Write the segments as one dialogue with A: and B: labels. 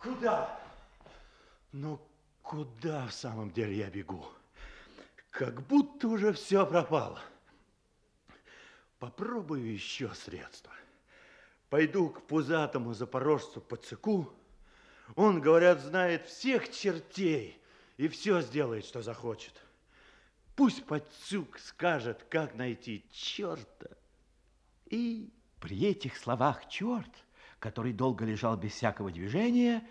A: Куда? Ну, куда в самом деле я бегу? Как будто уже все пропало. Попробую еще средства. Пойду к пузатому запорожцу Пацаку. Он, говорят, знает всех чертей и все сделает, что захочет. Пусть Пацюк скажет, как найти черта. И
B: при этих словах черт, который долго лежал без всякого движения,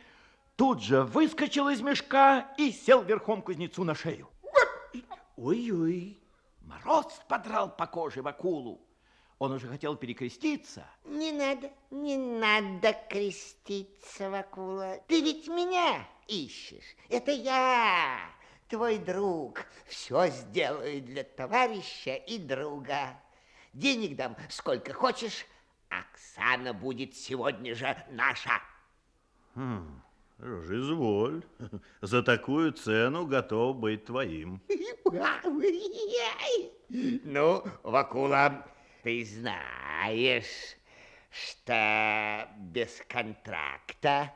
B: тут же выскочил из мешка и сел верхом кузнецу на шею. Ой-ой, мороз подрал по коже Вакулу. Он уже хотел перекреститься.
C: Не надо, не надо креститься, Вакула. Ты ведь меня ищешь. Это я, твой друг. Все сделаю для товарища и друга. Денег дам сколько хочешь. Оксана будет сегодня же наша.
A: Хм, изволь. За такую цену готов быть твоим.
C: Ну, Вакула, ты знаешь, что без контракта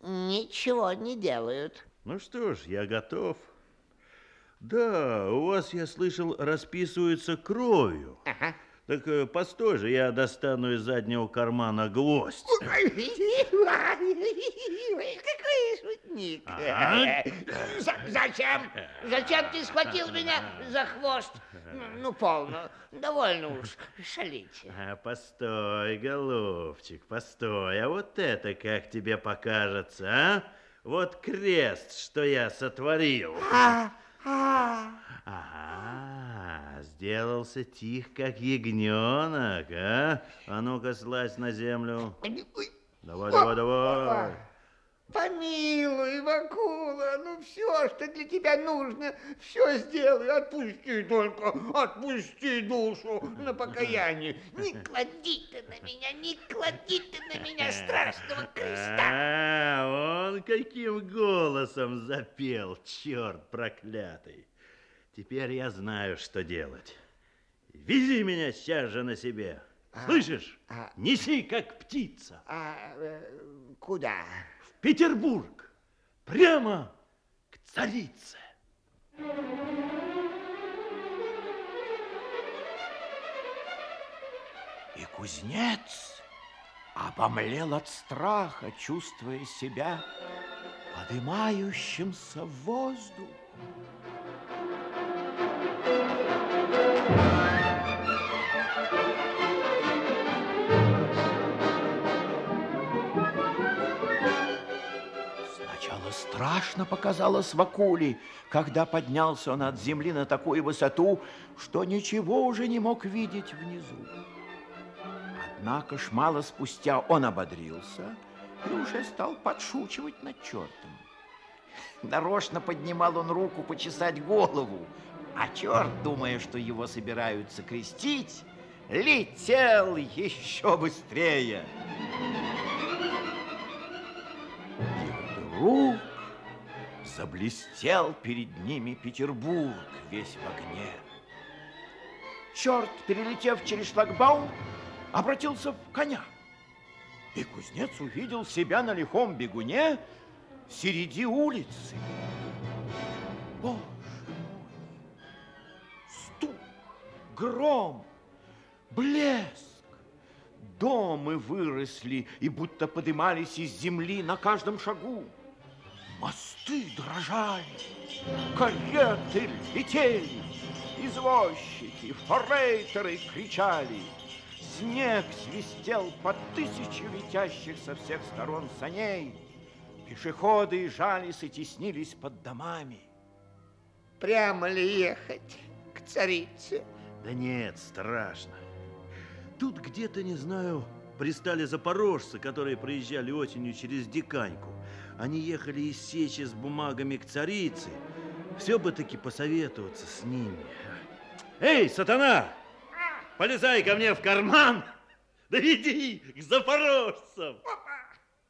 C: ничего не делают.
A: Ну что ж, я готов. Да, у вас, я слышал, расписываются кровью. Ага. Так э, постой же, я достану из заднего кармана гвоздь. Какой
C: шутник. А? Зачем? Зачем ты схватил меня за хвост? Ну, полно. Довольно уж шалить.
A: А, постой, голубчик, постой. А вот это как тебе покажется, а? Вот крест, что я сотворил. А, а. Ага, сделался тих, как ягненок, а? А ну-ка, слазь на землю. Давай, давай, давай.
C: Помилуй, Вакула, ну все, что для тебя нужно, все сделай. Отпусти только, отпусти душу на покаяние. Не клади ты на меня, не клади ты на меня страшного креста.
A: А, он каким голосом запел, черт проклятый. Теперь я знаю, что делать. Вези меня сейчас же на себе. А, Слышишь? А, Неси, как птица.
C: А э, куда?
A: В Петербург. Прямо к царице.
B: И кузнец обомлел от страха, чувствуя себя поднимающимся в воздух. Страшно показалось Вакули, когда поднялся он от земли на такую высоту, что ничего уже не мог видеть внизу. Однако ж мало спустя он ободрился и уже стал подшучивать над чертом. Нарочно поднимал он руку почесать голову, а черт, думая, что его собираются крестить, летел еще быстрее. И вдруг заблестел перед ними Петербург весь в огне. Черт, перелетев через шлагбаум, обратился в коня. И кузнец увидел себя на лихом бегуне среди улицы. Боже гром, блеск. Домы выросли и будто подымались из земли на каждом шагу. Мосты дрожали, кареты летели, извозчики, форейтеры кричали. Снег свистел под тысячу летящих со всех сторон саней. Пешеходы жались и теснились под домами.
C: Прямо ли ехать к царице?
A: Да нет, страшно. Тут где-то, не знаю, пристали запорожцы, которые проезжали осенью через Диканьку. Они ехали из Сечи с бумагами к царице. Все бы таки посоветоваться с ними. Эй, сатана! Полезай ко мне в карман, да иди к запорожцам!